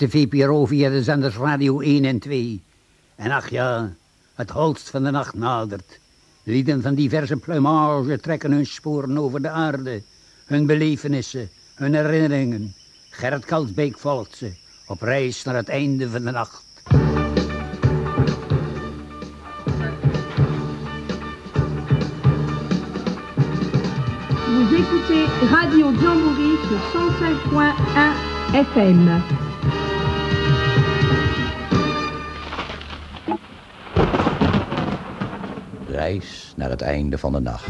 De VPRO via de zenders Radio 1 en 2. En ach ja, het holst van de nacht nadert. Lieden van diverse plumage trekken hun sporen over de aarde. Hun belevenissen, hun herinneringen. Gerrit Kalsbeek volgt ze, op reis naar het einde van de nacht. Vous écoutez Radio Jamboree sur 105.1 FM. Reis naar het einde van de nacht.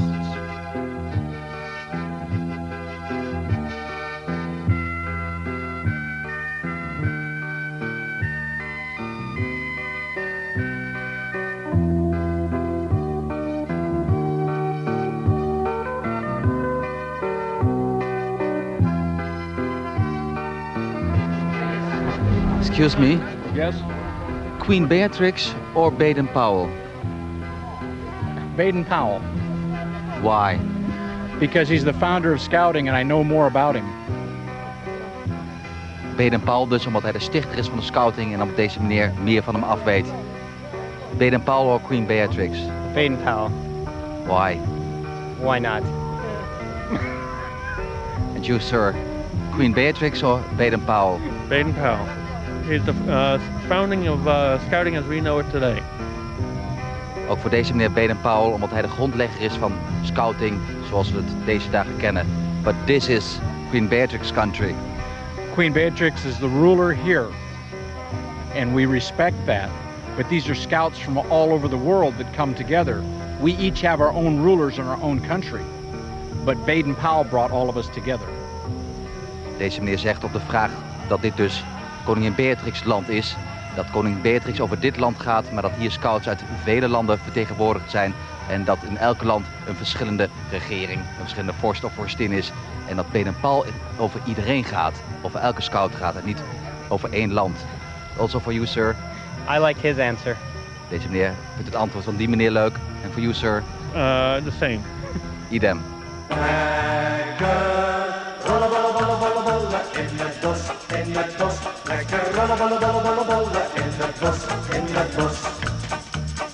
Excuse me, Yes? Queen Beatrix or Baden Powell? Baden Powell. Why? Because he's the founder of scouting and I know more about him. Baden Powell dus omdat hij de stichter is van de scouting en op deze manier meer van hem af weet. Baden Powell or Queen Beatrix? Baden Powell. Why? Why not? And you, sir? Queen Beatrix or Baden Powell? Baden Powell. He's the uh, founding of uh, scouting as we know it today. Ook voor deze meneer Baden Powell omdat hij de grondlegger is van scouting zoals we het deze dagen kennen. But this is Queen Beatrix country. Queen Beatrix is the ruler here, and we respect that. But these are scouts from all over the world that come together. We each have our own rulers in our own country, but Baden Powell brought all of us together. Deze meneer zegt op de vraag dat dit dus koningin Beatrix land is, dat koningin Beatrix over dit land gaat, maar dat hier scouts uit vele landen vertegenwoordigd zijn en dat in elk land een verschillende regering, een verschillende vorst of vorstin is en dat Baden Powell over iedereen gaat, over elke scout gaat en niet over één land. Also for you, sir. I like his answer. Deze meneer vindt het antwoord van die meneer leuk. En voor you, sir, Uh, the same. idem.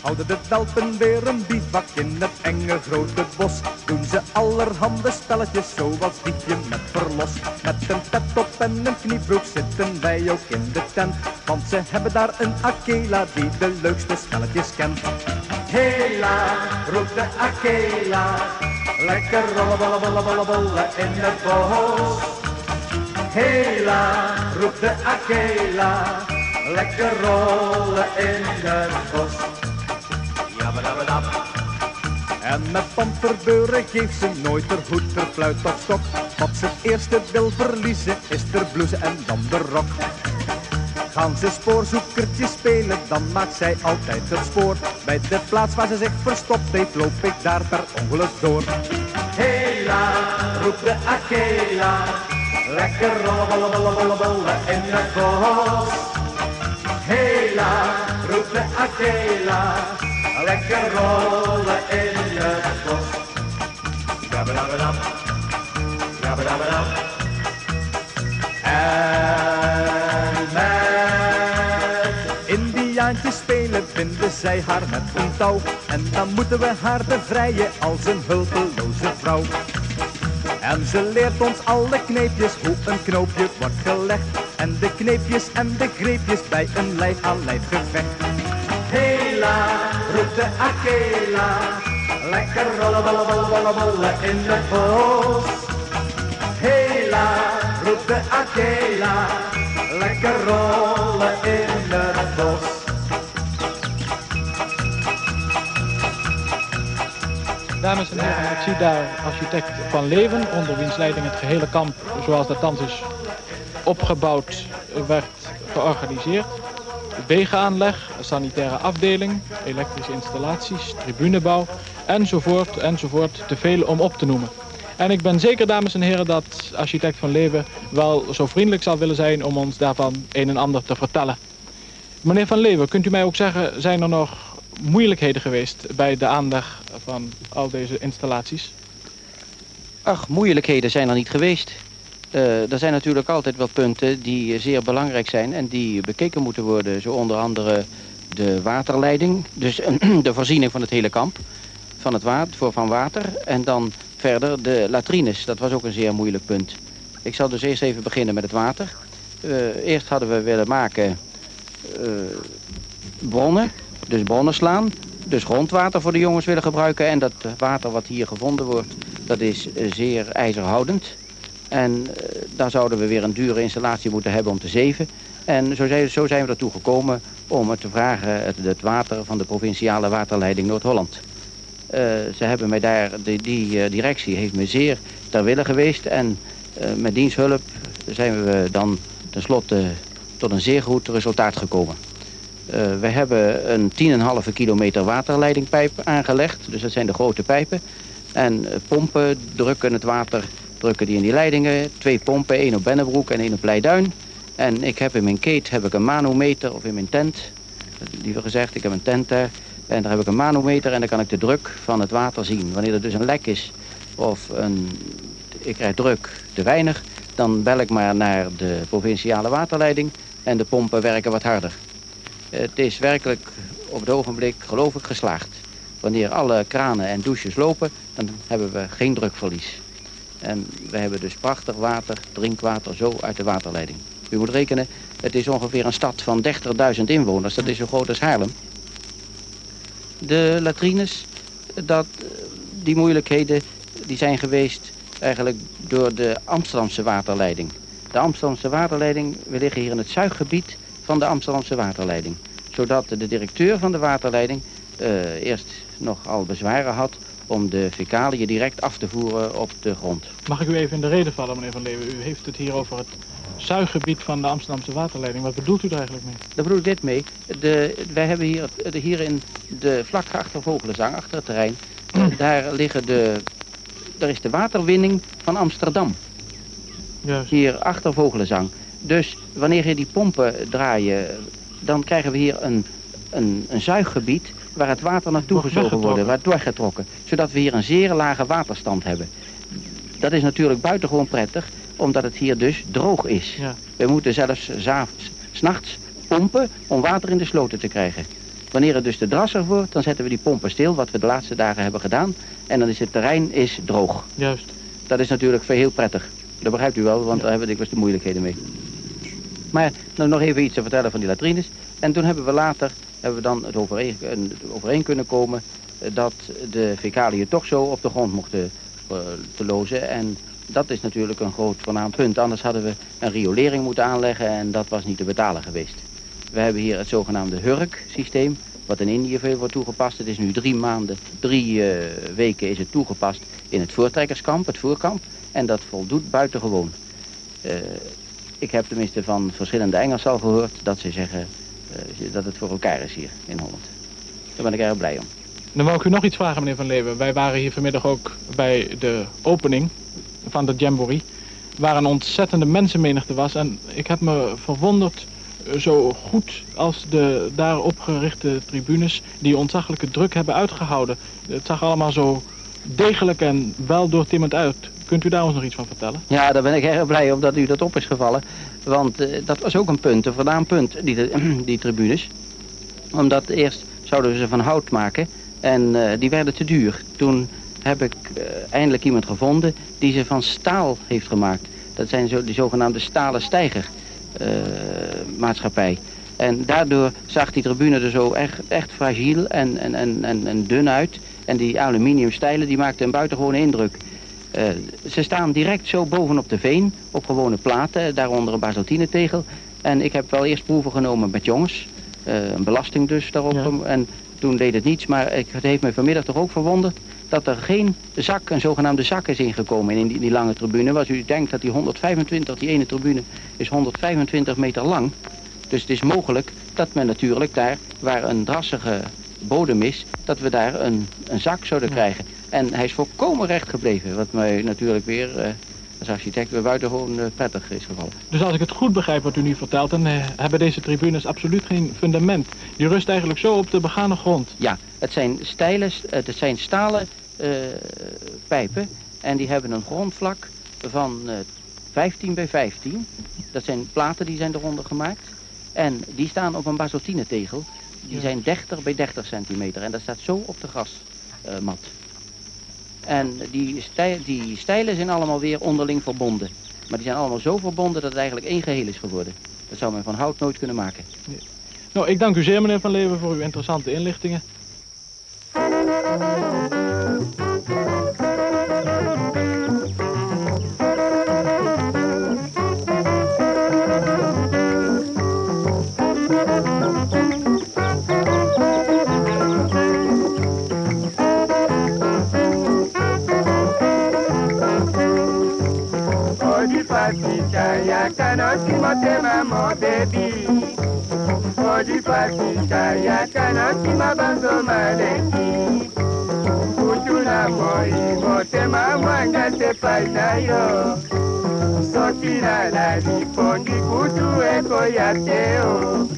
Houden de welpen weer een bivak in het enge grote bos. Doen ze allerhande spelletjes zoals diefje met verlos. Met een pet op en een kniebroek zitten wij ook in de tent. Want ze hebben daar een Akela die de leukste spelletjes kent. Hela, roept de Akela. Lekker rollen, bollen, bollen, bollen, bollen in het bos. Hela, roept de Akela. Lekker rollen in het bos. En met pamperbeuren geeft ze nooit er goed ter fluit of stok. Wat ze het eerste wil verliezen is ter blouse en dan de rok. Gaan ze spoorzoekertje spelen, dan maakt zij altijd het spoor. Bij de plaats waar ze zich verstopt heeft, loop ik daar per ongeluk door. Hela, roept de Akela. Lekker rollen, rollen, rollen, rollen, rollen in het bos. Hela, roept de Akela. Lekker rollen in het bos. Jabbedabedab, jabbedabedab. En met Indiaantjes spelen vinden zij haar met een touw. En dan moeten we haar bevrijden als een hulpeloze vrouw. En ze leert ons alle kneepjes hoe een knoopje wordt gelegd. En de kneepjes en de greepjes bij een lijf aan lijf gevecht. Hela, roept de Akela. Lekker rollen, rollen, rollen, rollen, in het bos. Hela, roept de Akela. Lekker rollen in het bos. Dames en heren, ik zie daar architect Van Leven, onder wiens leiding het gehele kamp, zoals dat thans is opgebouwd, werd georganiseerd. Wegenaanleg, sanitaire afdeling, elektrische installaties, tribunebouw, enzovoort, enzovoort, te veel om op te noemen. En ik ben zeker, dames en heren, dat architect Van Leeuwen wel zo vriendelijk zal willen zijn om ons daarvan een en ander te vertellen. Meneer Van Leeuwen, kunt u mij ook zeggen, zijn er nog moeilijkheden geweest bij de aanleg van al deze installaties? Ach, moeilijkheden zijn er niet geweest. Uh, er zijn natuurlijk altijd wel punten die zeer belangrijk zijn en die bekeken moeten worden. Zo onder andere de waterleiding, dus de voorziening van het hele kamp van het water, voor van water. En dan verder de latrines, dat was ook een zeer moeilijk punt. Ik zal dus eerst even beginnen met het water. Uh, eerst hadden we willen maken uh, bronnen, dus bronnen slaan. Dus grondwater voor de jongens willen gebruiken. En dat water wat hier gevonden wordt, dat is zeer ijzerhoudend. En daar zouden we weer een dure installatie moeten hebben om te zeven. En zo zijn, zo zijn we ertoe gekomen om te vragen het, het water van de provinciale waterleiding Noord-Holland. Uh, ze hebben mij daar, die, die uh, directie heeft me zeer ter wille geweest. En uh, met diens hulp zijn we dan tenslotte tot een zeer goed resultaat gekomen. We hebben een 10,5 kilometer waterleidingpijp aangelegd. Dus dat zijn de grote pijpen. En pompen drukken het water, drukken die in die leidingen. Twee pompen, één op Bennebroek en één op Leiduin. En ik heb in mijn keet heb ik een manometer, of in mijn tent, liever gezegd, ik heb een tent daar. En daar heb ik een manometer en dan kan ik de druk van het water zien. Wanneer er dus een lek is of een, ik krijg druk te weinig... dan bel ik maar naar de provinciale waterleiding en de pompen werken wat harder. Het is werkelijk op het ogenblik, geloof ik, geslaagd. Wanneer alle kranen en douches lopen, dan hebben we geen drukverlies. En we hebben dus prachtig water, drinkwater, zo uit de waterleiding. U moet rekenen, het is ongeveer een stad van 30.000 inwoners. Dat is zo groot als Haarlem. De latrines, dat, die moeilijkheden die zijn geweest eigenlijk door de Amsterdamse waterleiding. De Amsterdamse waterleiding, we liggen hier in het zuiggebied van de Amsterdamse waterleiding. Zodat de directeur van de waterleiding uh, eerst nogal bezwaren had om de fecaliën direct af te voeren op de grond. Mag ik u even in de reden vallen, meneer Van Leeuwen? U heeft het hier over het zuiggebied van de Amsterdamse waterleiding. Wat bedoelt u daar eigenlijk mee? Daar bedoel ik dit mee. De, wij hebben hier, de, hier in de vlak achter Vogelenzang, achter het terrein... Mm. daar, liggen de, daar is de waterwinning van Amsterdam. Juist. Hier achter Vogelenzang. Dus wanneer je die pompen draaien... dan krijgen we hier een, een, een zuiggebied waar het water naartoe gezogen wordt, waar het doorgetrokken. Zodat we hier een zeer lage waterstand hebben. Dat is natuurlijk buitengewoon prettig, omdat het hier dus droog is. Ja. We moeten zelfs s'nachts pompen om water in de sloten te krijgen. Wanneer het dus te drassig wordt, dan zetten we die pompen stil, wat we de laatste dagen hebben gedaan. En dan is het terrein is droog. Juist. Dat is natuurlijk heel prettig. Dat begrijpt u wel, want ja. daar hebben we dikwijls de moeilijkheden mee. Maar nou, nog even iets te vertellen van die latrines. En toen hebben we later hebben we dan het overeen, kunnen komen eh, dat de fecaliën toch zo op de grond mochten uh, te lozen. En dat is natuurlijk een groot voornaam punt. Anders hadden we een riolering moeten aanleggen en dat was niet te betalen geweest. We hebben hier het zogenaamde HURK-systeem, wat in Indië veel wordt toegepast. Het is nu drie maanden, drie uh, weken is het toegepast in het voortrekkerskamp, het voerkamp. En dat voldoet buitengewoon. Ik heb tenminste van verschillende Engelsen al gehoord dat ze zeggen uh, dat het voor elkaar is hier in Holland. Daar ben ik erg blij om. Dan wou ik u nog iets vragen, meneer Van Leeuwen. Wij waren hier vanmiddag ook bij de opening van de Jamboree. Waar een ontzettende mensenmenigte was. En ik heb me verwonderd eh, zo goed als de daar opgerichte tribunes... die ontzaglijke druk hebben uitgehouden. Het zag allemaal zo degelijk en wel doortimmend uit. Kunt u daar ons nog iets van vertellen? Ja, daar ben ik erg blij om dat u dat op is gevallen. Want uh, dat was ook een punt, een vandaan punt, die, die tribunes. Omdat eerst zouden we ze van hout maken en uh, die werden te duur. Toen heb ik uh, eindelijk iemand gevonden die ze van staal heeft gemaakt. Dat zijn zo, die zogenaamde stalen stijger maatschappij. En daardoor zag die tribune er zo echt, echt fragiel en, en, en, en, en dun uit. En die aluminium stijlen die maakten een buitengewone indruk. Uh, ze staan direct zo bovenop de veen, op gewone platen, daaronder een basaltinetegel. En ik heb wel eerst proeven genomen met jongens, uh, een belasting dus daarop. Ja. En toen deed het niets, maar ik, het heeft me vanmiddag toch ook verwonderd dat er geen zak, een zogenaamde zak is ingekomen in die, die lange tribune. Als u denkt dat die 125, die ene tribune is 125 meter lang. Dus het is mogelijk dat men natuurlijk daar, waar een drassige bodem is, dat we daar een, een zak zouden ja. krijgen. En hij is volkomen recht gebleven, wat mij natuurlijk weer uh, als architect weer buitengewoon uh, prettig is gevallen. Dus als ik het goed begrijp wat u nu vertelt, dan uh, hebben deze tribunes absoluut geen fundament. Die rust eigenlijk zo op de begane grond. Ja, het zijn, stijlen, het zijn stalen pijpen en die hebben een grondvlak van 15 bij 15. Dat zijn platen die zijn eronder gemaakt. En die staan op een basaltine tegel. Die zijn 30 bij 30 centimeter. En dat staat zo op de grasmat. En die, die stijlen zijn allemaal weer onderling verbonden. Maar die zijn allemaal zo verbonden dat het eigenlijk één geheel is geworden. Dat zou men van hout nooit kunnen maken. Nou, ik dank u zeer, meneer Van Leeuwen, voor uw interessante inlichtingen. Motema mobebi. Odipakika yakanakima banzo maleki. Kutuna moi motema mwanga tepai na yo soki nalali pongi kutu ekoya te o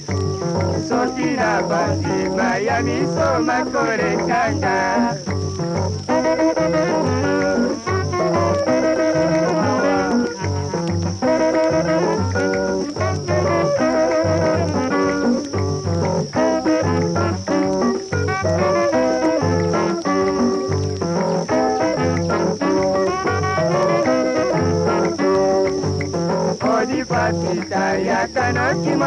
soki na bandima ya miso makolekanga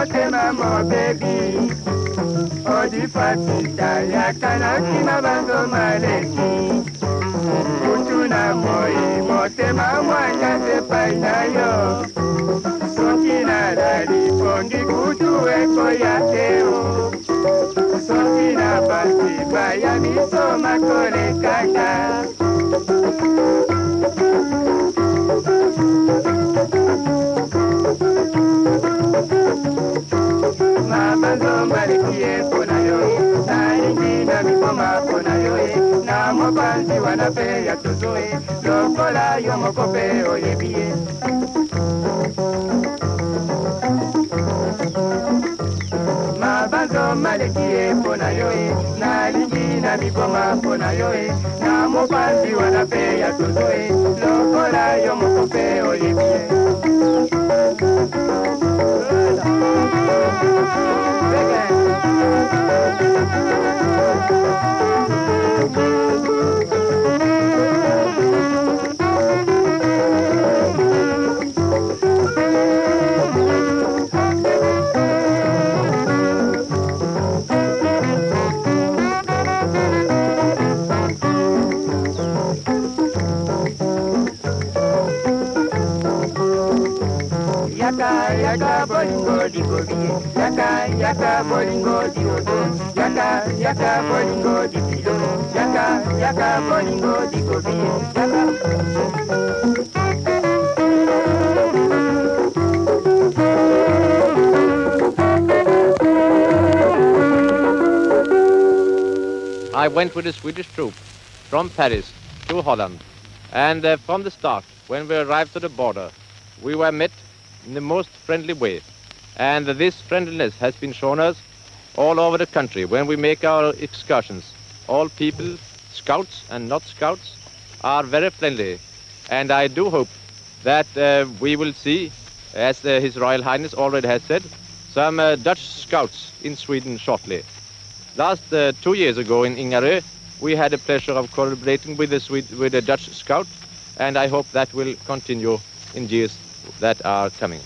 yakanaki motema mobebi. Odifatita yakanaki mabanzo maleki. Kutu na moi motema mwanya epai na yo. Soki nalali pongi kutu ekoya te o soki na basiba ya miso makolekaka malikie wana mpe ya lokola yo moko oyebi ye mabanzo maleki ye mpona yo e nalingi na mikoma mpona yo e na mopanzi wana mpe ya lokola yo moko oyebi ye Música yaka yaka bolingo yaka yaka bolingo yaka yaka bolingo yaka yaka bolingo yaka. I went with a Swedish troop from Paris to Holland. And uh, from the start, when we arrived to the border, we were met in the most friendly way. And this friendliness has been shown us all over the country when we make our excursions. All people, scouts and not scouts, are very friendly. And I do hope that uh, we will see, as uh, His Royal Highness already has said, some uh, Dutch scouts in Sweden shortly. Last uh, two years ago in Ingarö, we had the pleasure of collaborating with the, Swede, with the Dutch scout, and I hope that will continue in years that are coming.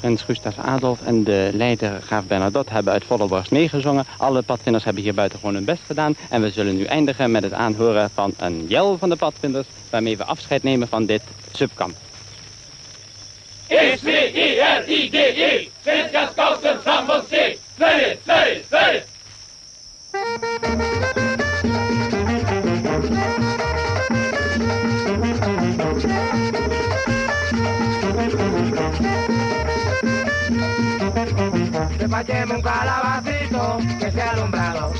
Prins Gustav Adolf en de leider Graaf Bernadotte hebben uit volle borst meegezongen. Alle padvinders hebben hier buiten gewoon hun best gedaan. En we zullen nu eindigen met het aanhoren van een jel van de padvinders... waarmee we afscheid nemen van dit subkamp. Sverige, te fallemos un calabazo. Que sea alumbrado.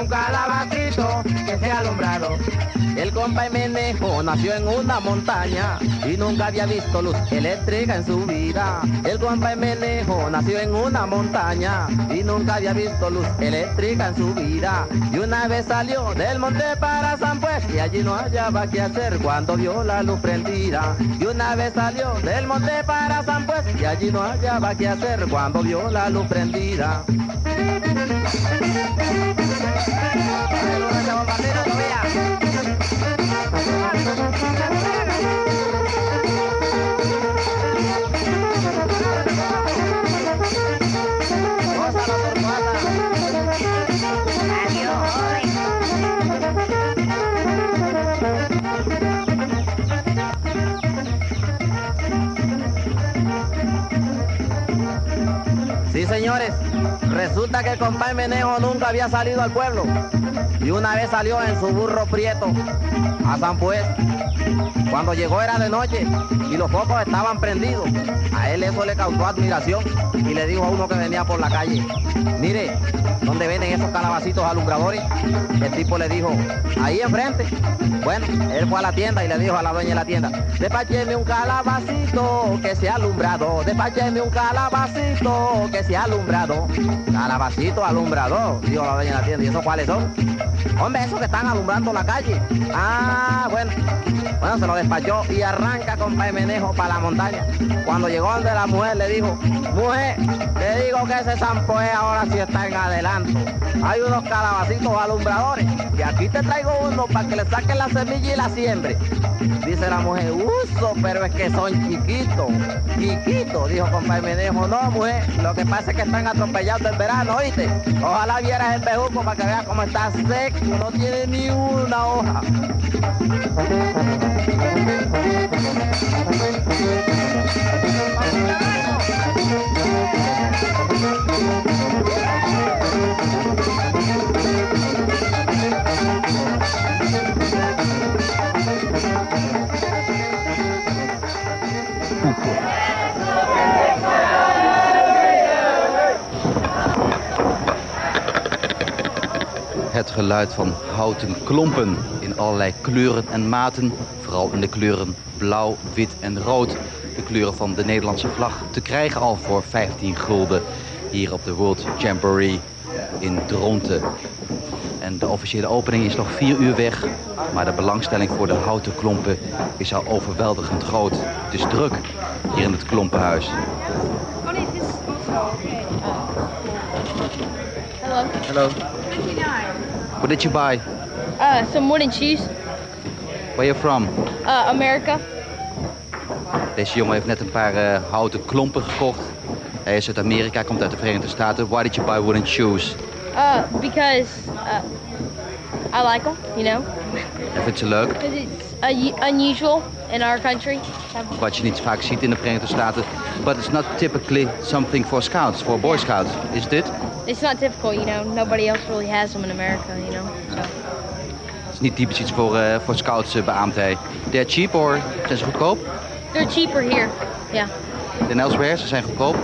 Un calabacito que sea alumbrado. El compa Menejo nació en una montaña y nunca había visto luz eléctrica en su vida. El compa Menejo nació en una montaña y nunca había visto luz eléctrica en su vida. Y una vez salió del monte para San Pues y allí no hallaba qué hacer cuando vio la luz prendida. Y una vez salió del monte para San Pues y allí no hallaba qué hacer cuando vio la luz prendida. Thank you. Resulta que el compadre Menejo nunca había salido al pueblo y una vez salió en su burro prieto a San Pues. Cuando llegó era de noche y los focos estaban prendidos. A él eso le causó admiración y le dijo a uno que venía por la calle, mire, ¿dónde venden esos calabacitos alumbradores? El tipo le dijo, ahí enfrente. Bueno, él fue a la tienda y le dijo a la dueña de la tienda, despácheme un calabacito que sea alumbrado, despácheme un calabacito que sea alumbrado. Calabacito alumbrado, dijo la dueña de la tienda, ¿y esos cuáles son? Hombre, esos que están alumbrando la calle. Ah, bueno. Bueno, se lo despachó y arranca con Menejo para la montaña. Cuando llegó donde la mujer le dijo, mujer, te digo que ese zampoé ahora sí está en adelanto. Hay unos calabacitos alumbradores y aquí te traigo uno para que le saquen la semilla y la siembre. Dice la mujer, uso, pero es que son chiquitos, chiquitos, dijo compadre Menejo. No, mujer, lo que pasa es que están atropellados del verano, ¿oíste? Ojalá vieras el bejuco para que veas cómo está seco, no tiene ni una hoja. Het geluid van houten klompen in allerlei kleuren en maten. Vooral in de kleuren blauw, wit en rood. De kleuren van de Nederlandse vlag te krijgen al voor 15 gulden. Hier op de World Jamboree in Dronten. En de officiële opening is nog vier uur weg. Maar de belangstelling voor de houten klompen is al overweldigend groot. Het is druk hier in het klompenhuis. Oh nee, dit is also okay. Hello. Hello. What did you buy? Uh, some wooden cheese. Where you from? Uh, America. Deze jongen heeft net een paar eh, houten klompen gekocht. Hij is uit Amerika, komt uit de Verenigde Staten. Why did you buy wooden shoes? Uh, because uh, I like them, you know. En vindt ze leuk? Because it's unusual in our country. Wat je niet vaak ziet in de Verenigde Staten. But it's not typically something for scouts, for boy scouts. Is dit? It's not typical, you know. Nobody else really has them in America, you is niet typisch iets voor, eh, voor scouts uh, beaamdheid. They're cheap or zijn ze goedkoop? They're cheaper here. Yeah. Than elsewhere, ze zijn goedkoop.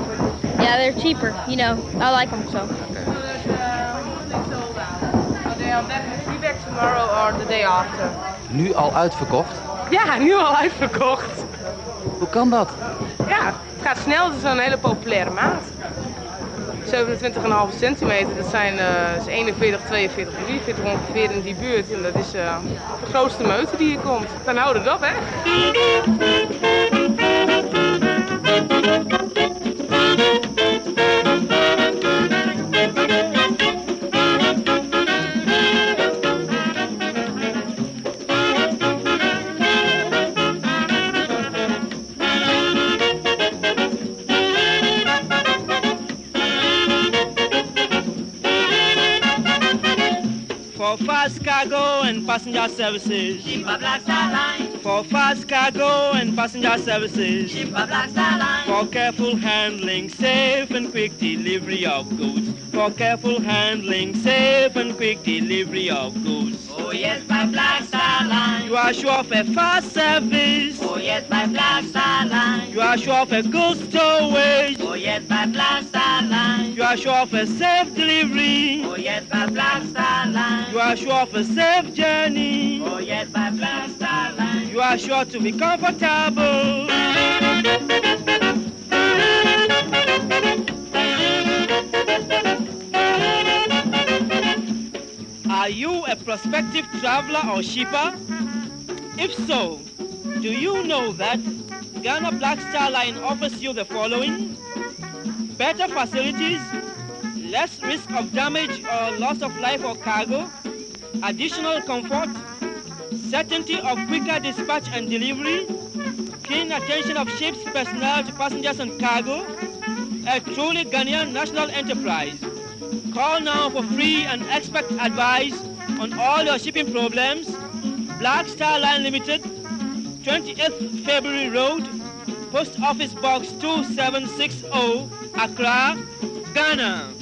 Yeah, they're cheaper, you know. I like them so. Back tomorrow or the day after. Nu al uitverkocht? Ja, nu al uitverkocht. Hoe kan dat? Ja, het gaat snel. Het is een hele populaire maat. 27,5 centimeter, dat zijn uh, is 41, 42, 43 ongeveer in die buurt. En dat is uh, de grootste meute die hier komt. Dan houden we het op, passenger services. Keep a black star line. For fast cargo and passenger services. Ship a Black Star Line. For careful handling, safe and quick delivery of goods. For careful handling, safe and quick delivery of goods. Oh yes, by Black Star Line. You are sure of a fast service. Oh yes, by Black Star Line. You are sure of a good stowage. Oh yes, sure of a safe delivery. Oh yes, by Black Star Line. You are sure of a safe journey. Oh yes, by Black Star Line. You are sure to be comfortable. Are you a prospective traveler or shipper? If so, do you know that Ghana Black Star Line offers you the following? Better facilities, less risk of damage or loss of life or cargo, additional comfort, certainty of quicker dispatch and delivery, keen attention of ship's personnel to passengers and cargo, a truly Ghanaian national enterprise. Call now for free and expert advice on all your shipping problems. Black Star Line Limited, 28th February Road, Post Office Box 2760, Accra, Ghana.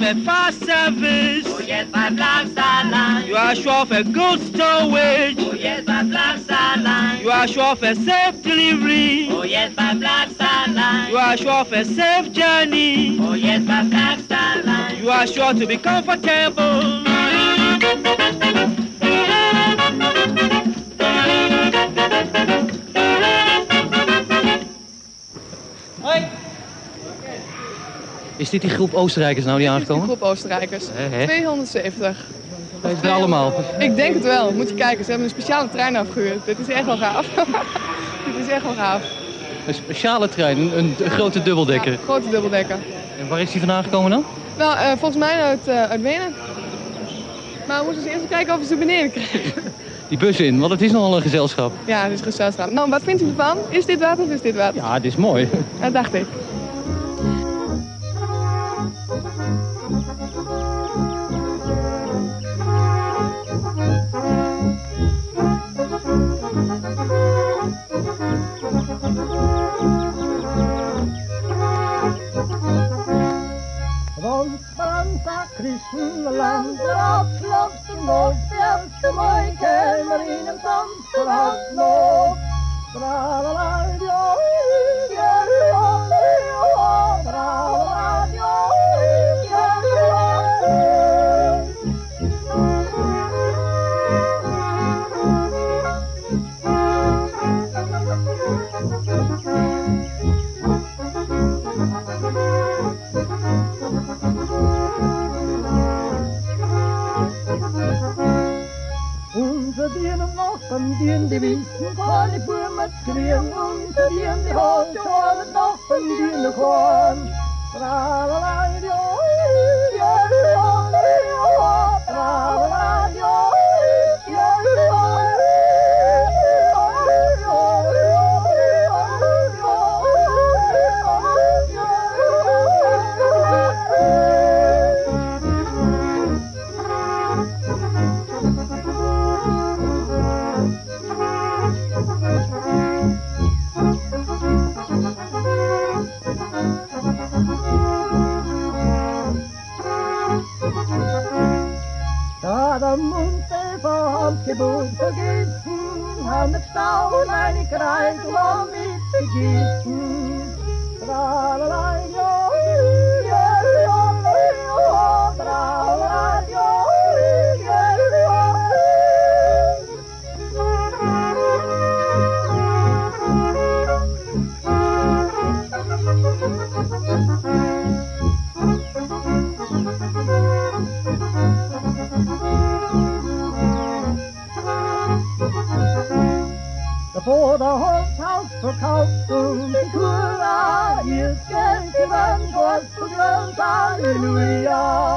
Of a fast service. Oh yes, by Black Star Line. You are sure of a good stowage. Oh yes, by Black Star Line. You are sure of a safe delivery. Oh yes, by Black Star Line. You are sure of a safe journey. Oh yes, by Black Star Line. You are sure to be comfortable. Is dit die groep Oostenrijkers nou die aangekomen? groep Oostenrijkers. Hè, hè? 270. Zijn ze er allemaal? Ik denk het wel. Moet je kijken. Ze hebben een speciale trein afgehuurd. Dit is echt wel gaaf. Dit is echt wel gaaf. Een speciale trein, een, grote dubbeldekker. Grote dubbeldekker. En waar is die vandaan gekomen dan? Wel, eh, volgens mij uit, eh, uit Wenen. Maar we moeten eens eerst even kijken of we ze beneden krijgen. Die bus in, want het is nogal een gezelschap. Ja, dit is gezelschap. Nou, wat vindt u ervan? Is dit water of is dit water? Ja, dit is mooi. Dat dacht ik. Santa Christenland, dat klopt de mooiste mooi kamer in een zandverhaal nog. Tralala, Pendiam di visen kvar i bummet the unterdiam di hat, og alle nappen dine kvarn. je moet vergeten. Aan het stouw, mijn krijt, want niet te For the hometown verkauften Kura, ihr Geld gewann, the whole Halleluja.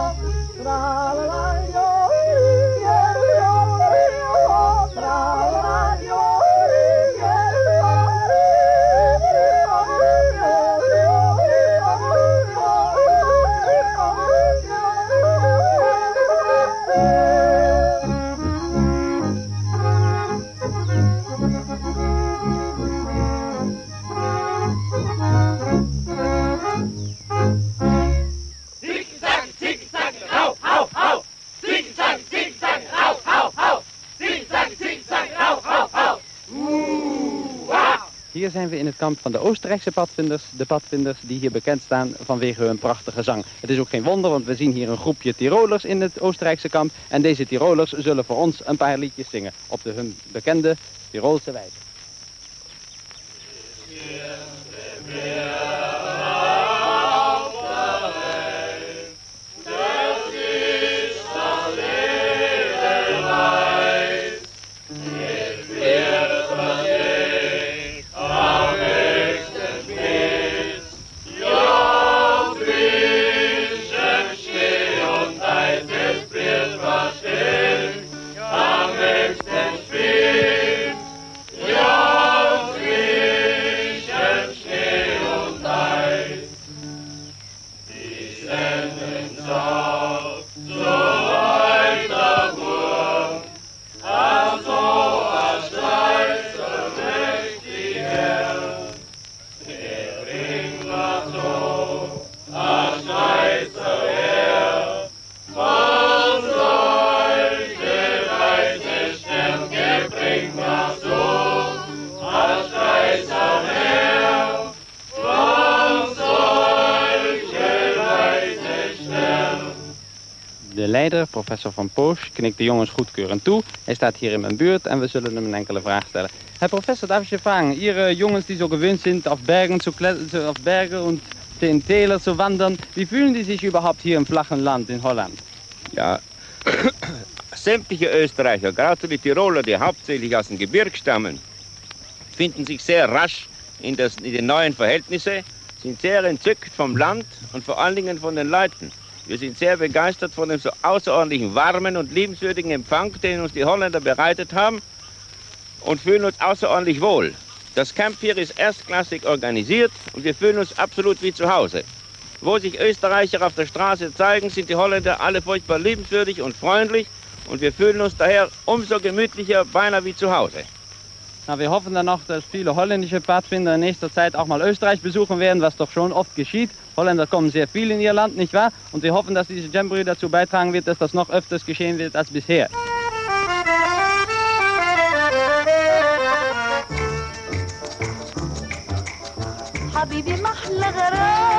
Het kamp van de Oostenrijkse padvinders. De padvinders die hier bekend staan vanwege hun prachtige zang. Het is ook geen wonder, want we zien hier een groepje Tirolers in het Oostenrijkse kamp. En deze Tirolers zullen voor ons een paar liedjes zingen op de hun bekende Tirolse wijze. Professor Van Poos, knikt de jongens goedkeurend toe. Hij staat hier in mijn buurt en we zullen hem een enkele vraag stellen. Herr Professor, darf ich fragen, Ihre Jungs, die so gewöhnt sind, auf Bergen zu klettern, auf Berge und in Täler zu wandern, wie fühlen die sich überhaupt hier im flachen Land in Holland? Ja, sämtliche Österreicher, gerade die Tiroler, die hauptsächlich aus dem Gebirg stammen, finden sich sehr rasch in, das, in die neuen Verhältnisse, sind sehr entzückt vom Land und vor allen Dingen von den Leuten. Wir sind sehr begeistert von dem außerordentlichen warmen und liebenswürdigen Empfang, den uns die Holländer bereitet haben und fühlen uns außerordentlich wohl. Das Camp hier ist erstklassig organisiert und wir fühlen uns absolut wie zu Hause. Wo sich Österreicher auf der Straße zeigen, sind die Holländer alle furchtbar liebenswürdig und freundlich und wir fühlen uns daher umso gemütlicher, beinahe wie zu Hause. Na, wir hoffen dann noch, dass viele holländische Pfadfinder in nächster Zeit auch mal Österreich besuchen werden, was doch schon oft geschieht. Holländer kommen sehr viel in ihr Land, nicht wahr? Und wir hoffen, dass diese Jamboree dazu beitragen wird, dass das noch öfters geschehen wird als bisher. حبيبي محلى غرامه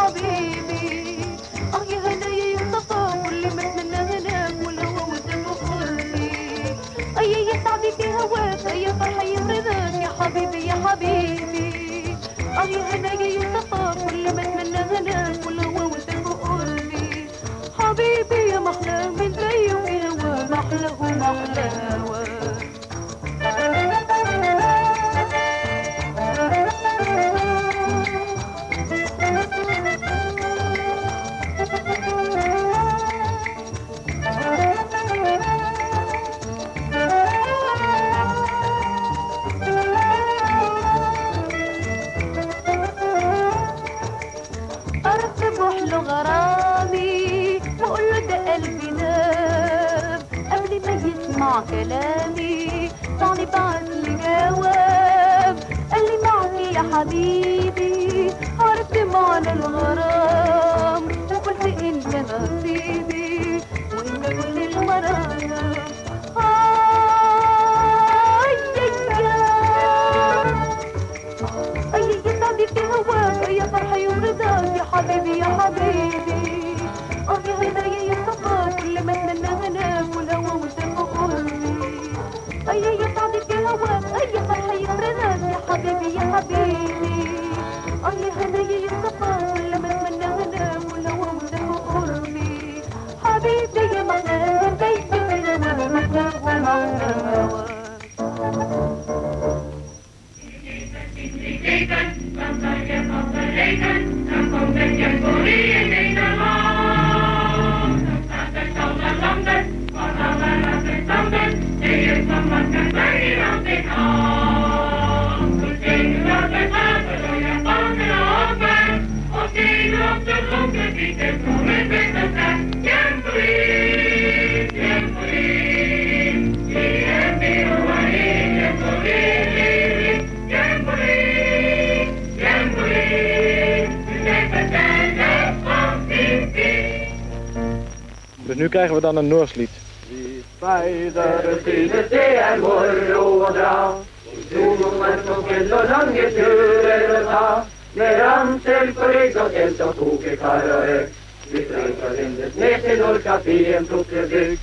حبيبي. آه يا هنايا يا التفاؤل اللي متمنى هناك والهوى والدم وخلي اي سعدي في هواك يا فرحة يا رضاك يا حبيبي يا حبيبي. آه يا هنايا يا التفاؤل اللي متمنى هناك والهوى والدم وخلي حبيبي يا محلى من زيه وفي هواك محلى ومحلى för synes det är morrhår och bra. råda. Ungdomar som fjäll och lange turer och ta. Med ramsel på rygg och eld och kokerkarr och ägg. Vi strejkar enligt med till Norrkaféen Tottebygd.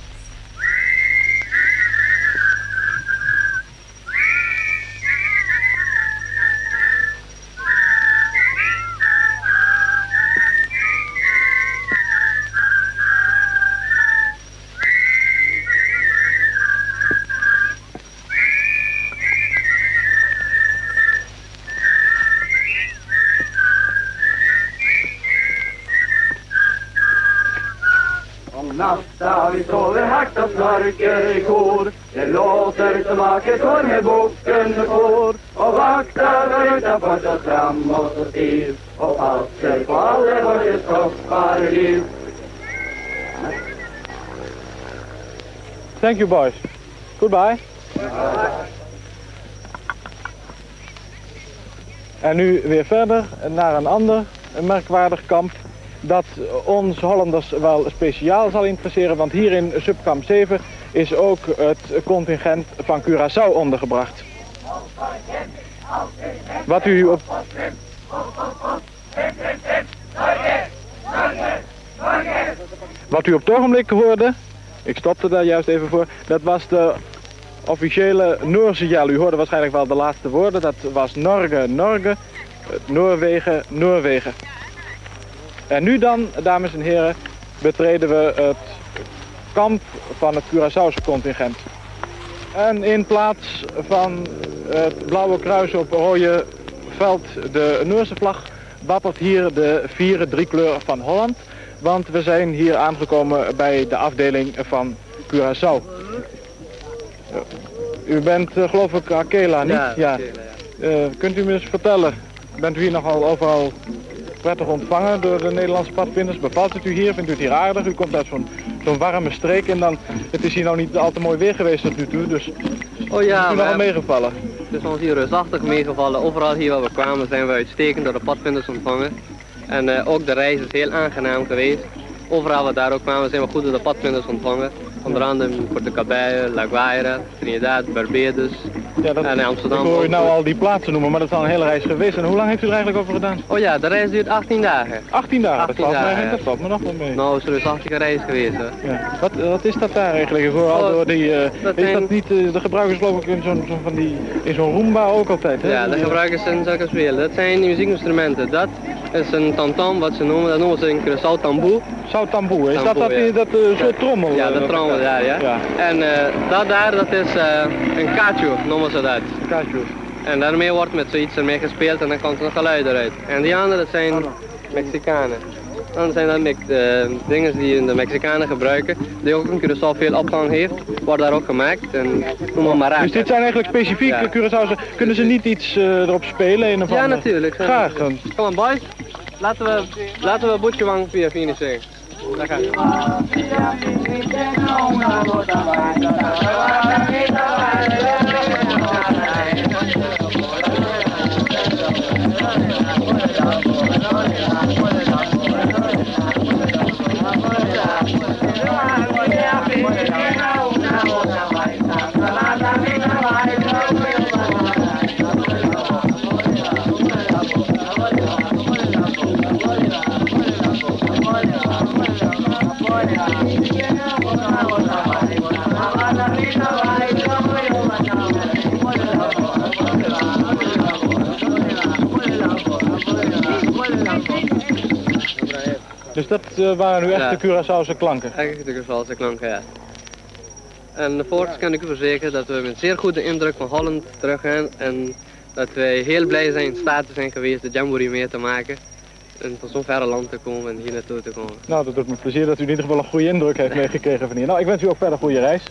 Kor. Det låter som vakkert hår med bukken får. Og vakta utenfor så stram og så stiv. Og passer på kostbare liv. Thank you boys. Goodbye. En nu weer verder naar een ander merkwaardig kamp dat ons Hollanders wel speciaal zal interesseren, want hier in subkamp 7 is ook het contingent van Curaçao ondergebracht. Wat u op... Wat u op het ogenblik hoorde, ik stopte daar juist even voor, dat was de officiële Noorse. U hoorde waarschijnlijk wel de laatste woorden, dat was Norge, Norge, Noorwegen, Noorwegen. En nu dan, dames en heren, betreden we het kamp van het Curaçaose contingent. En in plaats van het blauwe kruis op rode veld, de Noorse vlag, wappert hier de vierde driekleur van Holland. Want we zijn hier aangekomen bij de afdeling van Curaçao. U bent uh, geloof ik Akela, niet? Ja, Uh, kunt u me eens vertellen, bent u hier nogal overal prettig ontvangen door de Nederlandse padvinders? Bevalt het u hier? Vindt u het hier aardig? U komt uit zo'n zo'n warme streek en dan, het is hier nou niet al te mooi weer geweest tot nu toe, dus Oh ja, is u we nogal hebben- meegevallen? Het is ons hier reusachtig meegevallen. Overal hier waar we kwamen zijn we uitstekend door de padvinders ontvangen. En eh, ook de reis is heel aangenaam geweest. Overal waar we daar ook kwamen zijn we goed door de padvinders ontvangen. Onder andere Porto Cabello, La Guaira, Trinidad, Barbados Ja, dat, en Amsterdam. ik hoor u nou al die plaatsen noemen, maar dat is al een hele reis geweest. En hoe lang heeft u er eigenlijk over gedaan? Oh ja, de reis duurt 18 dagen. 18 dagen, 18 dat, valt dagen, me, dat valt me nog wel mee. Nou, is een reusachtige reis geweest. Hè. Ja. Wat, wat is dat daar eigenlijk? Ik hoor al Oh, door die, eh, dat is dat niet, eh, de gebruikers geloof ik in zo'n zo'n van die, in zo'n Roomba ook altijd, hè? Ja, de gebruikers zijn zulke spelen. Dat zijn die muziekinstrumenten. Dat is een tamtam, wat ze noemen, dat noemen ze een Curaçao tamboe. Zou tamboe, is dat dat, ja. die- dat eh, soort trommel? Ja, eh, dat- trommel daar, ja. Ja, En eh, dat daar, dat is eh, een kachu, noemen ze dat. Kachu. En daarmee wordt met zoiets ermee gespeeld en dan komt er een geluid eruit. En die anderen, dat zijn Mexicanen. Dan zijn dat eh, dingen die de Mexicanen gebruiken, die ook in Curaçao veel opgang heeft, wordt daar ook gemaakt. En noem maar maracas. Dus dit zijn eigenlijk specifiek Ja. Curaçaose. Kunnen ze niet iets eh, erop spelen? Een of Ja, natuurlijk. Graag. dan. Kom aan, boys. Laten we, laten we Boetje Wang via finisheren. Daar gaan we. Waren nu Ja. echte Curaçaose klanken. Eigenlijk de Curaçaose klanken, ja. En voorts kan ik u verzekeren dat we met zeer goede indruk van Holland teruggaan en dat wij heel blij zijn in staat zijn geweest de Jamboree mee te maken. En van zo'n verre land te komen en hier naartoe te komen. Nou, dat doet me plezier dat u in ieder geval een goede indruk heeft meegekregen van hier. Nou, ik wens u ook verder goede reis.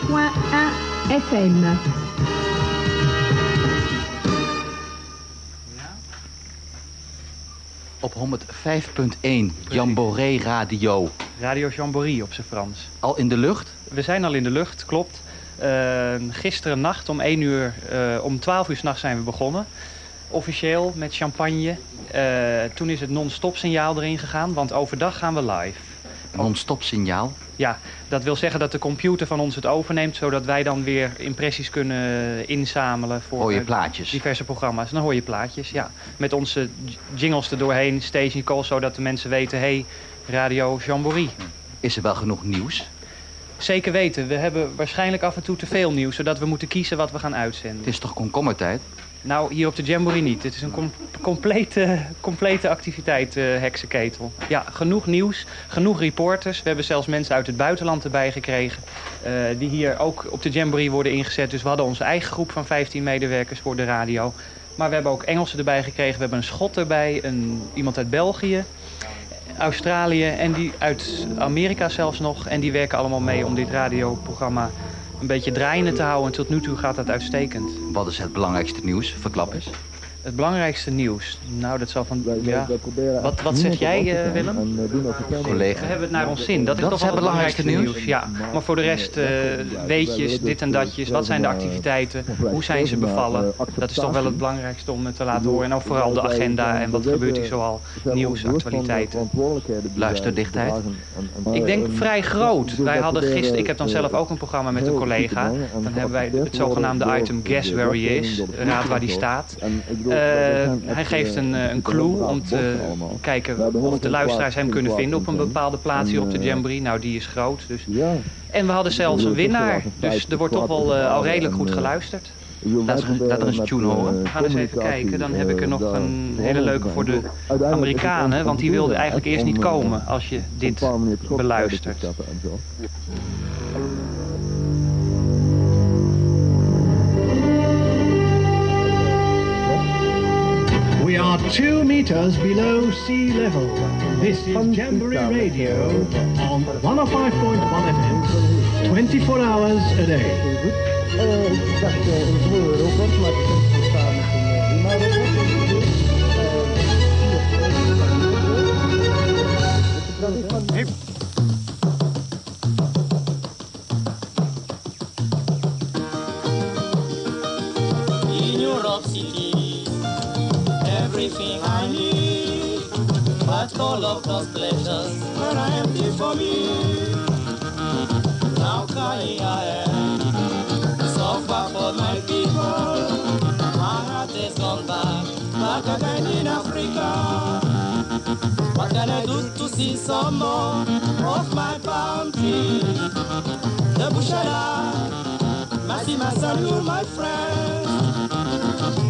105.1 FM. Op 105.1 Jamboree Radio. Radio Jamboree op zijn Frans. Al in de lucht? We zijn al in de lucht, klopt. Uh, gisteren nacht om 1 uur, uh, om 12 uur s'nachts zijn we begonnen. Officieel met champagne. Uh, toen is het non-stop signaal erin gegaan, want overdag gaan we live. Non-stop signaal? Ja, dat wil zeggen dat de computer van ons het overneemt... zodat wij dan weer impressies kunnen inzamelen voor hoor je plaatjes. diverse programma's. Dan hoor je plaatjes, ja. Met onze jingles er doorheen, station calls... zodat de mensen weten, hé, hey, Radio Jamboree. Is er wel genoeg nieuws? Zeker weten. We hebben waarschijnlijk af en toe te veel nieuws... zodat we moeten kiezen wat we gaan uitzenden. Het is toch komkommertijd? Nou, hier op de Jamboree niet. Het is een com complete, complete activiteit, uh, heksenketel. Ja, genoeg nieuws, genoeg reporters. We hebben zelfs mensen uit het buitenland erbij gekregen... Uh, die hier ook op de Jamboree worden ingezet. Dus we hadden onze eigen groep van 15 medewerkers voor de radio. Maar we hebben ook Engelsen erbij gekregen. We hebben een Schot erbij, een, iemand uit België... Australië en die uit Amerika zelfs nog. En die werken allemaal mee om dit radioprogramma een beetje draaiende te houden. En tot nu toe gaat dat uitstekend. Wat is het belangrijkste nieuws? Verklap eens. Het belangrijkste nieuws? Nou, dat zal van... Ja. Wat, wat zeg jij, uh, Willem? Collega. We hebben het naar ons zin. Dat is dat toch is het belangrijkste nieuws? nieuws? Ja, maar voor de rest uh, weetjes, dit en datjes. Wat zijn de activiteiten? Hoe zijn ze bevallen? Dat is toch wel het belangrijkste om het te laten horen. En ook vooral de agenda en wat gebeurt hier zoal. Nieuws, actualiteiten. Luisterdichtheid? Ik denk vrij groot. Wij hadden gisteren... Ik heb dan zelf ook een programma met een collega. Dan hebben wij het zogenaamde item Guess Where He Is. Raad waar die staat. Uh, hij geeft een, een clue om te kijken of de luisteraars hem kunnen vinden op een bepaalde plaats hier op de Jamboree. Nou, die is groot. Dus. En we hadden zelfs een winnaar. Dus er wordt toch wel uh, al redelijk goed geluisterd. Laat, laat er eens tune horen. We gaan eens even kijken. Dan heb ik er nog een hele leuke voor de Amerikanen. Want die wilden eigenlijk eerst niet komen als je dit beluistert. Two meters below sea level. This is Jamboree Radio on 105.1 FM, 24 hours a day. In everything I need, but all of those pleasures are empty for me. Now crying I am, so far for my people. My heart has gone back, back again in Africa. What can I do to see some more of my tree? The bushara, Merci, my my friend.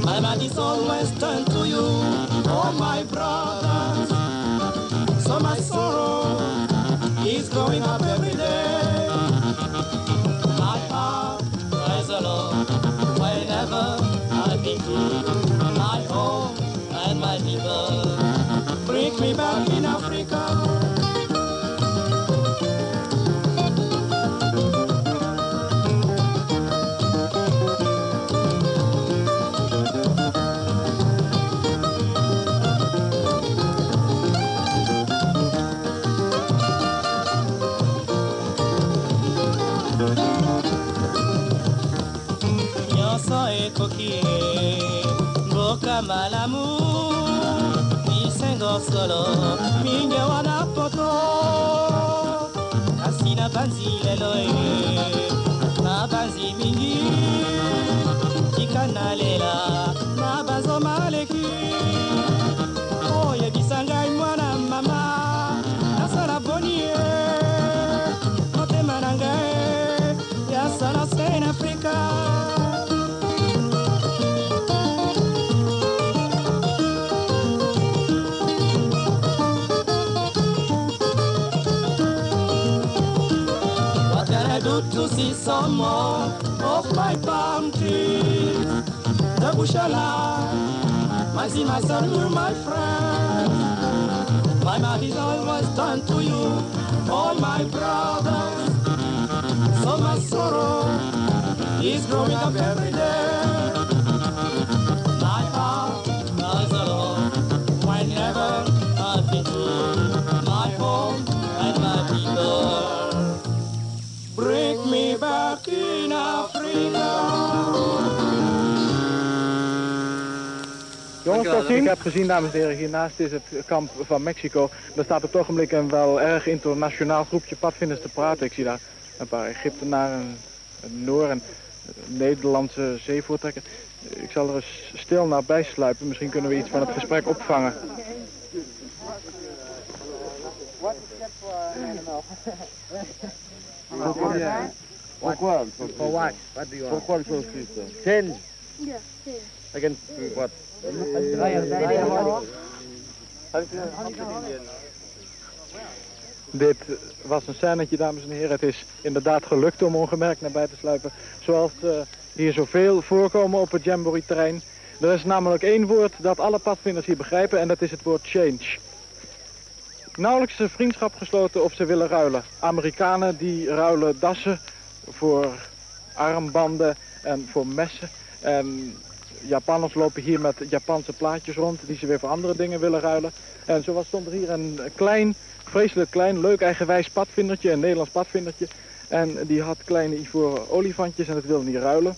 My mind is always turned to you, oh my brothers. So my sorrow is going up every day. My heart cries alone whenever I think you. My home and my people bring me back malamu bisengo solo mingi wana poto kasi na banzi lelo see some more of my palm trees? The bushala, my see my son, you're my friend. My mind is always turned to you, all my brothers. So my sorrow is growing up every Ik heb gezien, dames en heren, hiernaast is het kamp van Mexico. Daar staat op het ogenblik een wel erg internationaal groepje padvinders te praten. Ik zie daar een paar Egyptenaren, een Noor en een Nederlandse zeevoertrekker. Ik zal er eens stil naar bij sluipen. Misschien kunnen we iets van het gesprek opvangen. Pourquoi For what? What do you want? Pourquoi le chose Christ Change. Yeah, yeah. Against what? Dit was een scènetje, dames en heren. Het is inderdaad gelukt om ongemerkt naar bij te sluipen. Zoals uh, hier zoveel voorkomen op het Jamboree-terrein. Er is namelijk één woord dat alle padvinders hier begrijpen en dat is het woord change. Nauwelijks een vriendschap gesloten of ze willen ruilen. Amerikanen die ruilen dassen voor armbanden en voor messen. En Japanners lopen hier met Japanse plaatjes rond die ze weer voor andere dingen willen ruilen. En zo was, stond er hier een klein, vreselijk klein, leuk eigenwijs padvindertje, een Nederlands padvindertje. En die had kleine ivoren olifantjes en dat wilde niet ruilen.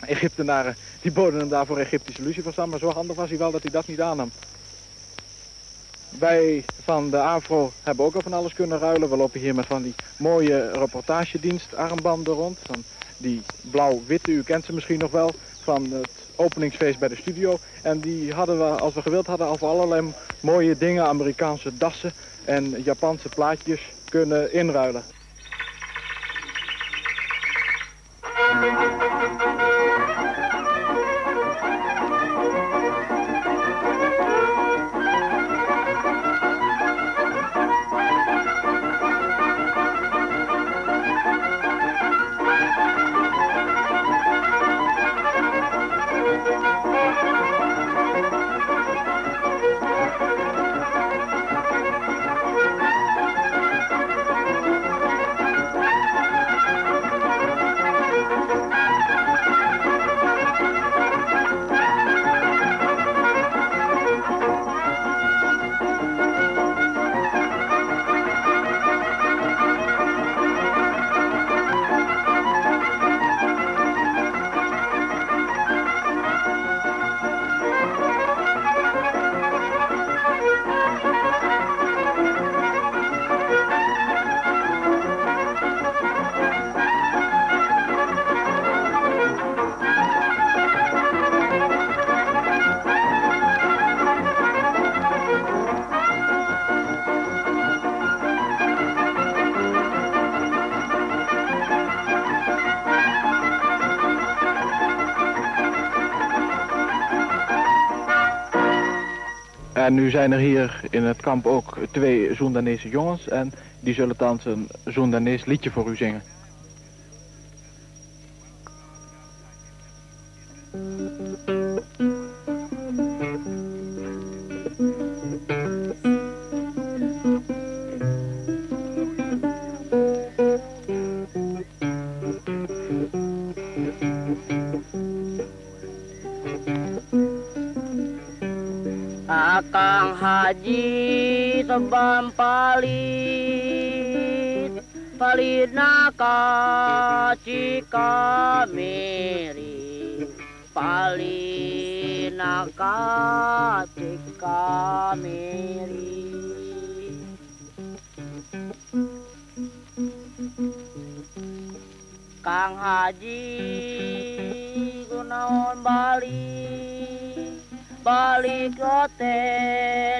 Egyptenaren die boden hem daarvoor Egyptische lucifers aan, maar zo handig was hij wel dat hij dat niet aannam. Wij van de AVRO hebben ook al van alles kunnen ruilen. We lopen hier met van die mooie reportagedienst armbanden rond. Van die blauw-witte, u kent ze misschien nog wel, van het openingsfeest bij de studio. En die hadden we, als we gewild hadden, al allerlei mooie dingen, Amerikaanse dassen en Japanse plaatjes kunnen inruilen. En nu zijn er hier in het kamp ook twee Zoendanese jongens. En die zullen thans een Zoendanees liedje voor u zingen. Palit Palit naka cika meri Palit naka cika meri Kang Haji gunaon balik balik lote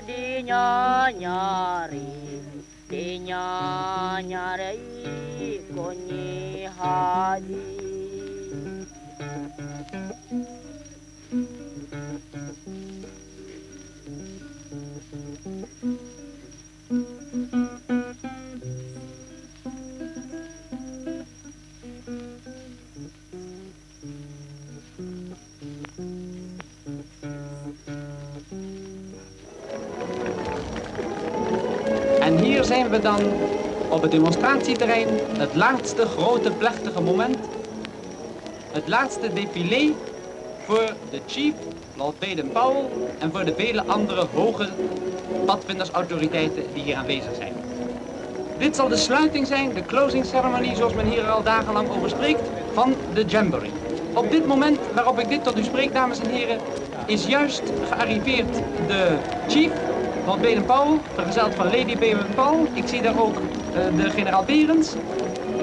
di nyanyari nhà nhà đấy có nhị hà gì zijn we dan op het demonstratieterrein het laatste grote plechtige moment. Het laatste défilé voor de chief, Lord Baden-Powell, en voor de vele andere hoge padvindersautoriteiten die hier aanwezig zijn. Dit zal de sluiting zijn, de closing ceremony, zoals men hier al dagenlang over spreekt, van de Jamboree. Op dit moment waarop ik dit tot u spreek, dames en heren, is juist gearriveerd de chief van Baden-Powell, vergezeld van Lady Baden-Powell. Ik zie daar ook uh, de generaal Berends.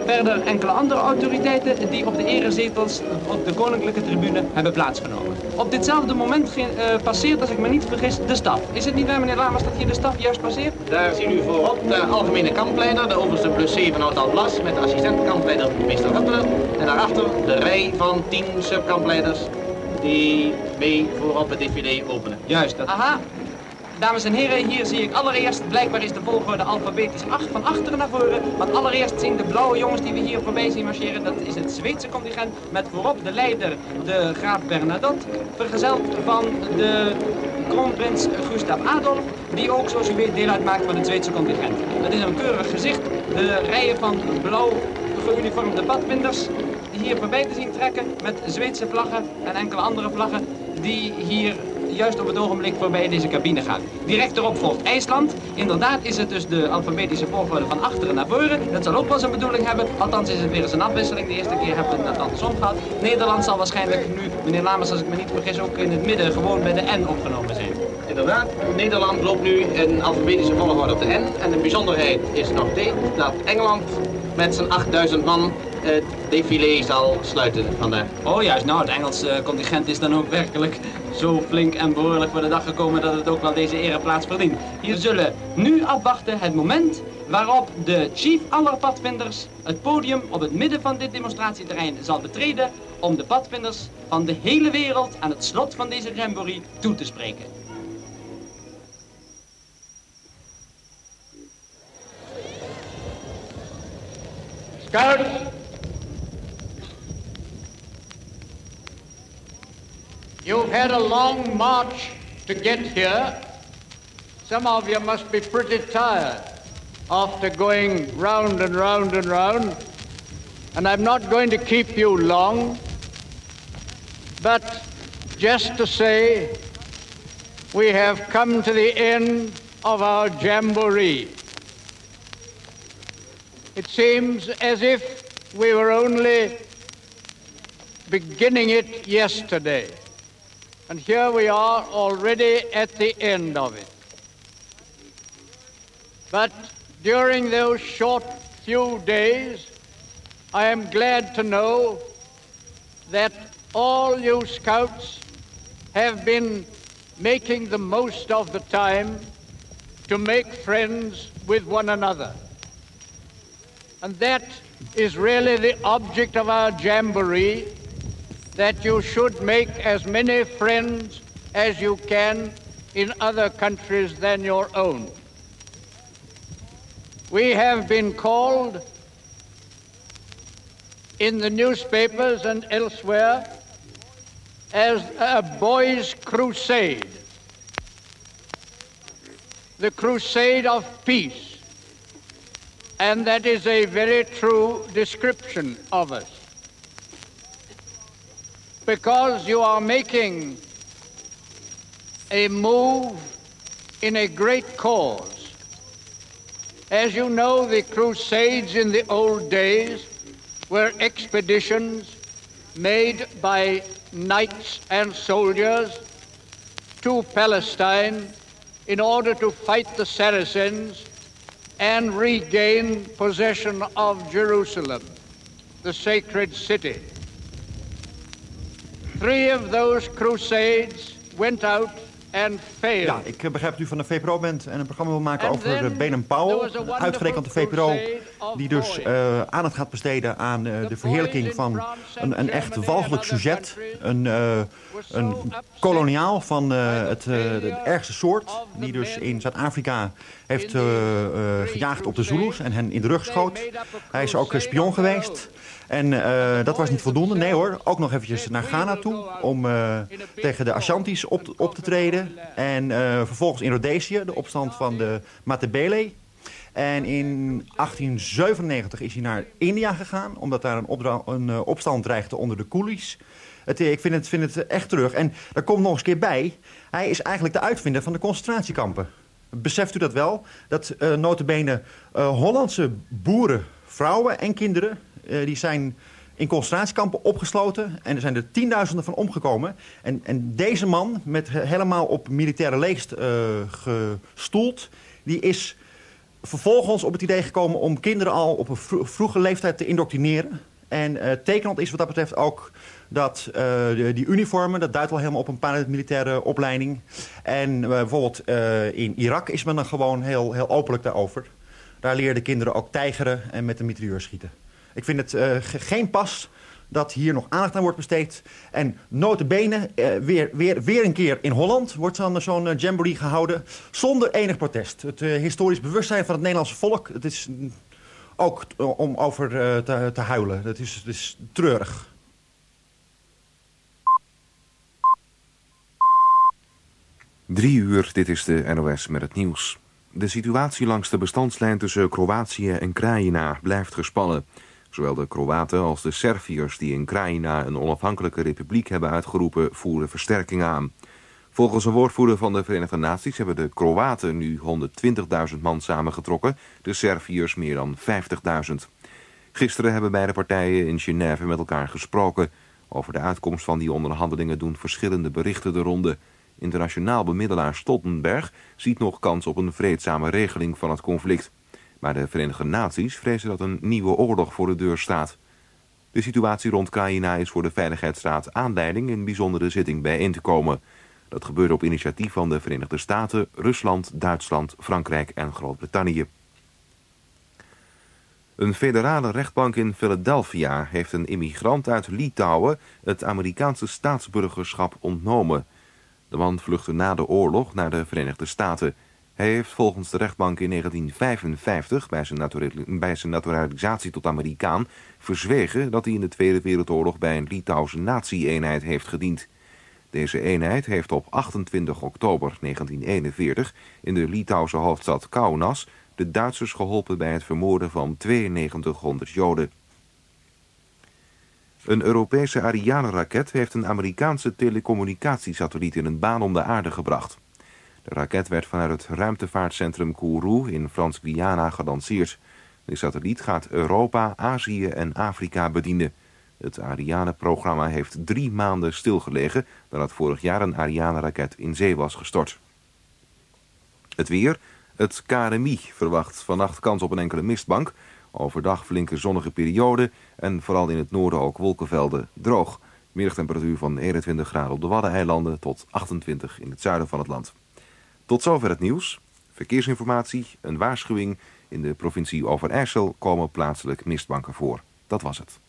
Verder enkele andere autoriteiten die op de erezetels op de koninklijke tribune hebben plaatsgenomen. Op ditzelfde moment uh, passeert, als ik me niet vergis, de staf. Is het niet waar, meneer Lamers, dat hier de staf juist passeert? Daar zien u voorop de algemene kampleider, de overste plus 7 Oud Blas, met de assistent kampleider meester Huttelen. En daarachter de rij van 10 subkampleiders die mee voorop het défilé openen. Juist. Dat... Aha, Dames en heren, hier zie ik allereerst, blijkbaar is de volgorde alfabetisch acht, van achteren naar voren. Want allereerst zien de blauwe jongens die we hier voorbij zien marcheren, dat is het Zweedse contingent. Met voorop de leider, de graaf Bernadotte, vergezeld van de kroonprins Gustav Adolf, die ook, zoals u weet, deel uitmaakt van het Zweedse contingent. Het is een keurig gezicht, de rijen van blauw geuniformde badbinders hier voorbij te zien trekken met Zweedse vlaggen en enkele andere vlaggen die hier juist op het ogenblik voorbij deze cabine gaan. Direct erop volgt IJsland. Inderdaad is het dus de alfabetische volgorde van achteren naar voren. Dat zal ook wel zijn bedoeling hebben. Althans is het weer eens een afwisseling. De eerste keer hebben we het andersom gehad. Nederland zal waarschijnlijk nu, meneer Lamers als ik me niet vergis, ook in het midden gewoon bij de N opgenomen zijn. Inderdaad, Nederland loopt nu in alfabetische volgorde op de N. En de bijzonderheid is nog dit, dat Engeland met zijn 8000 man het défilé zal sluiten vandaag. Oh juist, nou het Engelse contingent is dan ook werkelijk zo flink en behoorlijk voor de dag gekomen dat het ook wel deze ereplaats verdient. Hier zullen nu afwachten het moment waarop de chief aller padvinders het podium op het midden van dit demonstratieterrein zal betreden om de padvinders van de hele wereld aan het slot van deze jamboree toe te spreken. Scouts, You've had a long march to get here. Some of you must be pretty tired after going round and round and round. And I'm not going to keep you long, but just to say we have come to the end of our jamboree. It seems as if we were only beginning it yesterday. And here we are already at the end of it. But during those short few days, I am glad to know that all you scouts have been making the most of the time to make friends with one another. And that is really the object of our jamboree that you should make as many friends as you can in other countries than your own. We have been called in the newspapers and elsewhere as a boys' crusade, the crusade of peace. And that is a very true description of us because you are making a move in a great cause. As you know, the Crusades in the old days were expeditions made by knights and soldiers to Palestine in order to fight the Saracens and regain possession of Jerusalem, the sacred city. Three of those crusades went out and failed. Ja, ik begrijp dat u van de VPRO bent en een programma wil maken over Benen Powell. Uitgerekend de VPRO die dus uh, aandacht gaat besteden aan uh, de verheerlijking van een, een echt walgelijk sujet. Een, uh, een koloniaal van het de ergste soort. Die dus in Zuid-Afrika heeft gejaagd op de Zulus en hen in de rug schoot. Hij is ook spion geweest. En dat was niet voldoende. Nee hoor, ook nog eventjes naar Ghana toe om tegen de Ashantis op, op te treden. En vervolgens in Rhodesië, de opstand van de Matabele. En in 1897 is hij naar India gegaan, omdat daar een, een eh, opstand dreigde onder de coolies. Het, eh, ik vind het, vind het echt terug. En daar komt nog eens een keer bij, hij is eigenlijk de uitvinder van de concentratiekampen. Beseft u dat wel? Dat eh notabene eh, Hollandse boeren, vrouwen en kinderen... eh, die zijn in concentratiekampen opgesloten. En er zijn er tienduizenden van omgekomen. En, en deze man, met he- helemaal op militaire leest eh, gestoeld... die is vervolgens op het idee gekomen om kinderen al op een vro- vroege leeftijd te indoctrineren. En tekenend is wat dat betreft ook dat eh, die uniformen, dat duidt wel helemaal op een paramilitaire opleiding. En eh, bijvoorbeeld eh, in Irak is men dan gewoon heel, heel openlijk daarover. Daar leerden kinderen ook tijgeren en met een mitrailleur schieten. Ik vind het ge- geen pas dat hier nog aandacht aan wordt besteed. En notabene, weer, weer, weer een keer in Holland wordt zo'n jamboree gehouden. Zonder enig protest. Het historisch bewustzijn van het Nederlandse volk. Het is mm, ook om over te, te huilen. Het is, het is treurig. Drie uur, dit is de NOS met het nieuws. De situatie langs de bestandslijn tussen Kroatië en Krajina blijft gespannen. Zowel de Kroaten als de Serviërs die in Krajina een onafhankelijke republiek hebben uitgeroepen... voeren versterking aan. Volgens een woordvoerder van de Verenigde Naties hebben de Kroaten nu 120.000 man samengetrokken, de Serviërs meer dan 50.000. Gisteren hebben beide partijen in Genève met elkaar gesproken. Over de uitkomst van die onderhandelingen doen verschillende berichten de ronde. Internationaal bemiddelaar Stoltenberg ziet nog kans op een vreedzame regeling van het conflict. Maar de Verenigde Naties vrezen dat een nieuwe oorlog voor de deur staat. De situatie rond Krajina is voor de Veiligheidsraad aanleiding een bijzondere zitting bijeen te komen. Dat gebeurde op initiatief van de Verenigde Staten, Rusland, Duitsland, Frankrijk en Groot-Brittannië. Een federale rechtbank in Philadelphia heeft een immigrant uit Litouwen het Amerikaanse staatsburgerschap ontnomen. De man vluchtte na de oorlog naar de Verenigde Staten. Hij heeft volgens de rechtbank in 1955, bij zijn, naturalisatie tot Amerikaan, verzwegen dat hij in de Tweede Wereldoorlog bij een Litouwse nazi-eenheid heeft gediend. Deze eenheid heeft op 28 oktober 1941 in de Litouwse hoofdstad Kaunas de Duitsers geholpen bij het vermoorden van 9200 Joden. Een Europese Ariane-raket heeft een Amerikaanse telecommunicatiesatelliet in een baan om de aarde gebracht. De raket werd vanuit het ruimtevaartcentrum Kourou in Frans-Guyana gelanceerd. De satelliet gaat Europa, Azië en Afrika bedienen. Het Ariane-programma heeft drie maanden stilgelegen nadat vorig jaar een Ariane-raket in zee was gestort. Het weer. Het KRMI verwacht vannacht kans op een enkele mistbank. Overdag flinke zonnige periode en vooral in het noorden ook wolkenvelden droog. Middagtemperatuur van 21 graden op de Waddeneilanden tot 28 in het zuiden van het land. Tot zover het nieuws. Verkeersinformatie, een waarschuwing. In de provincie Overijssel komen plaatselijk mistbanken voor. Dat was het.